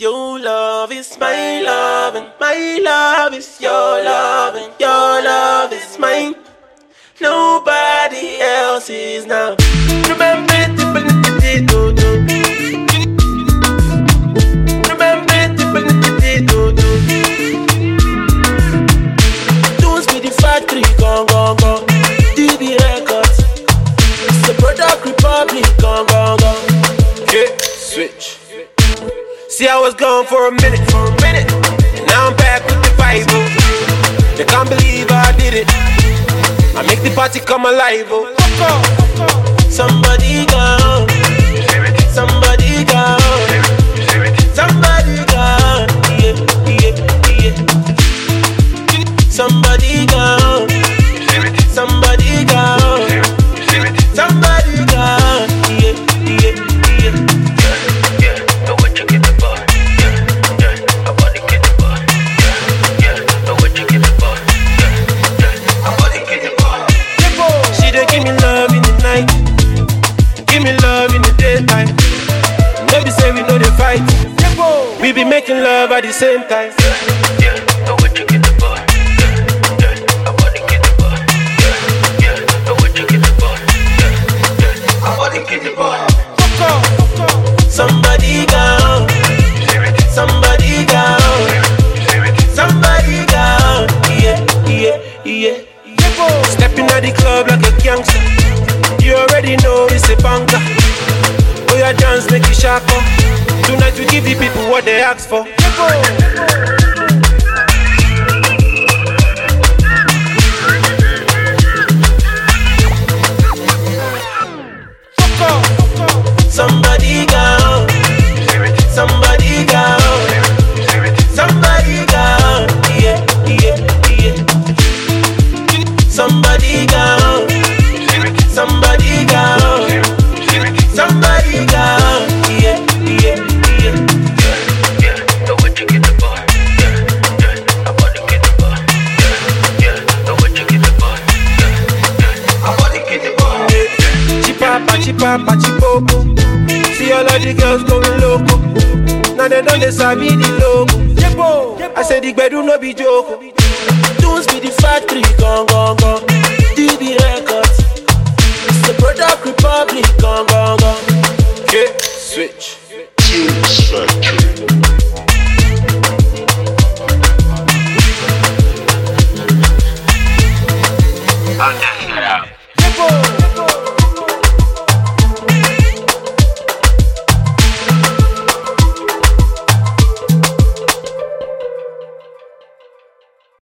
Your love is my love, and my love is your love, and your love is mine. Nobody else is now. Remember See, I was gone for a minute, for a minute. Now I'm back with the Bible. They can't believe I did it. I make the party come alive. Oh. Somebody be making love at the same time. Somebody gone, somebody gone, somebody gone. Yeah, yeah, yeah. Stepping at the club like a gangster. Give the people what they ask for. Somebody gone, somebody gone, somebody gone. Yeah, yeah, yeah. Somebody gone, somebody gone, Chipapa, chipapa, chipopo. See all of the girls going loco. Now they don't they sabi the logo. I said the gbedu no be joke. Tunes be the factory, gone, gone, gone.